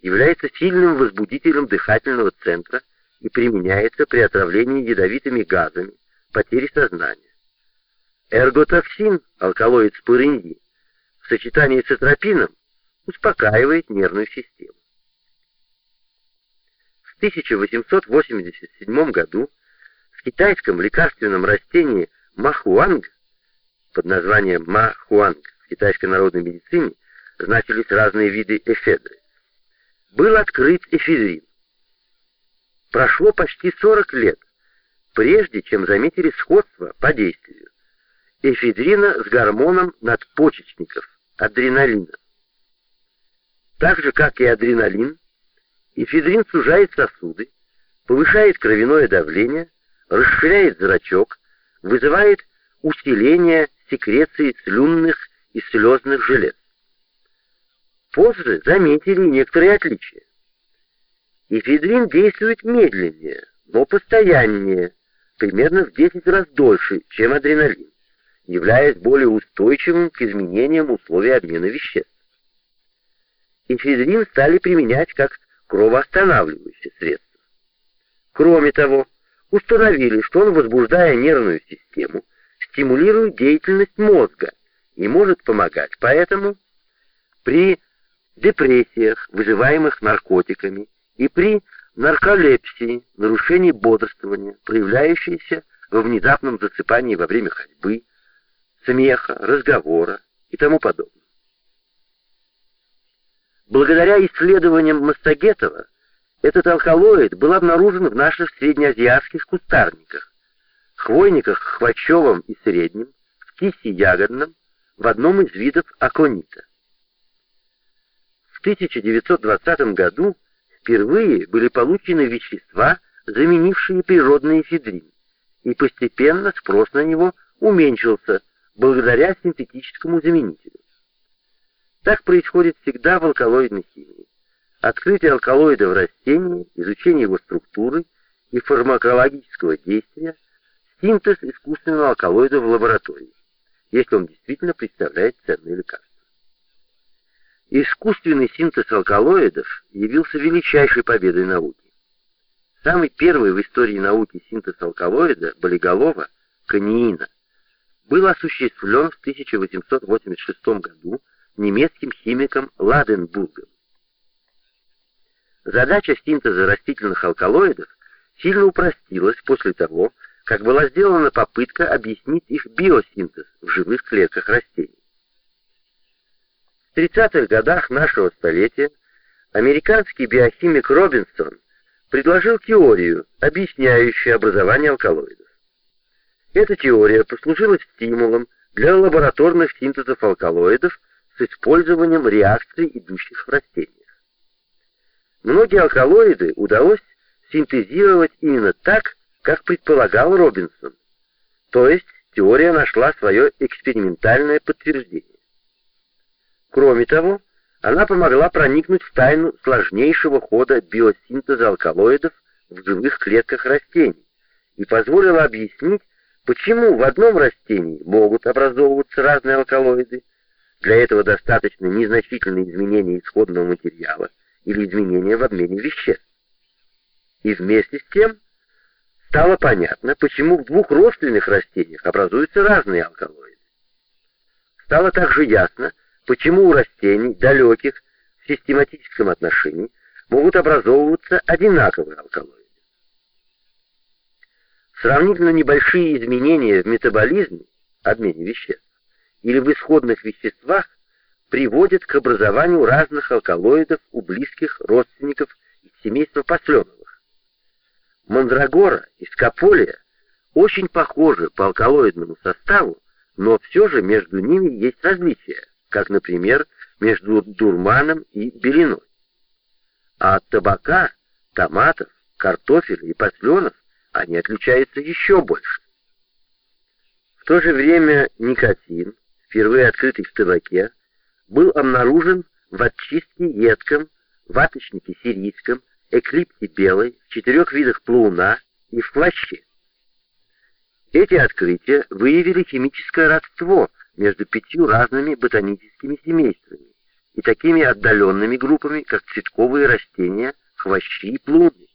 является сильным возбудителем дыхательного центра и применяется при отравлении ядовитыми газами, потере сознания. Эрготоксин, алкалоид спориньи, в сочетании с атропином успокаивает нервную систему. В 1887 году в китайском лекарственном растении махуанг под названием махуанг в китайской народной медицине значились разные виды эфедры. Был открыт эфедрин. Прошло почти 40 лет, прежде чем заметили сходство по действию эфедрина с гормоном надпочечников, адреналина. Так же, как и адреналин, эфедрин сужает сосуды, повышает кровяное давление, расширяет зрачок, вызывает усиление секреции слюнных и слезных желез. Позже заметили некоторые отличия. Эфедрин действует медленнее, но постояннее, примерно в 10 раз дольше, чем адреналин, являясь более устойчивым к изменениям условий обмена веществ. Эфедрин стали применять как кровоостанавливающее средство. Кроме того, установили, что он, возбуждая нервную систему, стимулирует деятельность мозга и может помогать. Поэтому при депрессиях, вызываемых наркотиками, и при нарколепсии, нарушении бодрствования, проявляющейся во внезапном засыпании во время ходьбы, смеха, разговора и тому подобное. Благодаря исследованиям Мастагетова, этот алкалоид был обнаружен в наших среднеазиатских кустарниках, хвойниках хвощевом и среднем, в кисе ягодном, в одном из видов аконита. В 1920 году впервые были получены вещества, заменившие природный эфедрин, и постепенно спрос на него уменьшился благодаря синтетическому заменителю. Так происходит всегда в алкалоидной химии. Открытие алкалоида в растении, изучение его структуры и фармакологического действия, синтез искусственного алкалоида в лаборатории, если он действительно представляет ценное лекарство. Искусственный синтез алкалоидов явился величайшей победой науки. Самый первый в истории науки синтез алкалоида, болиголова, канеина, был осуществлен в 1886 году немецким химиком Ладенбургом. Задача синтеза растительных алкалоидов сильно упростилась после того, как была сделана попытка объяснить их биосинтез в живых клетках растений. В 30-х годах нашего столетия американский биохимик Робинсон предложил теорию, объясняющую образование алкалоидов. Эта теория послужила стимулом для лабораторных синтезов алкалоидов с использованием реакций, идущих в растениях. Многие алкалоиды удалось синтезировать именно так, как предполагал Робинсон, то есть теория нашла свое экспериментальное подтверждение. Кроме того, она помогла проникнуть в тайну сложнейшего хода биосинтеза алкалоидов в живых клетках растений и позволила объяснить, почему в одном растении могут образовываться разные алкалоиды, для этого достаточно незначительные изменения исходного материала или изменения в обмене веществ. И вместе с тем стало понятно, почему в двух родственных растениях образуются разные алкалоиды. Стало также ясно, почему у растений, далеких в систематическом отношении, могут образовываться одинаковые алкалоиды. Сравнительно небольшие изменения в метаболизме, обмене веществ, или в исходных веществах приводят к образованию разных алкалоидов у близких родственников из семейства посленовых. Мандрагора и скополия очень похожи по алкалоидному составу, но все же между ними есть различия, как, например, между дурманом и белиной. А от табака, томатов, картофеля и посленов они отличаются еще больше. В то же время никотин, впервые открытый в табаке, был обнаружен в отчистке едком, ваточнике сирийском, эклипсе белой, в четырех видах плауна и в плаще. Эти открытия выявили химическое родство между пятью разными ботаническими семействами и такими отдаленными группами, как цветковые растения, хвощи и плуги.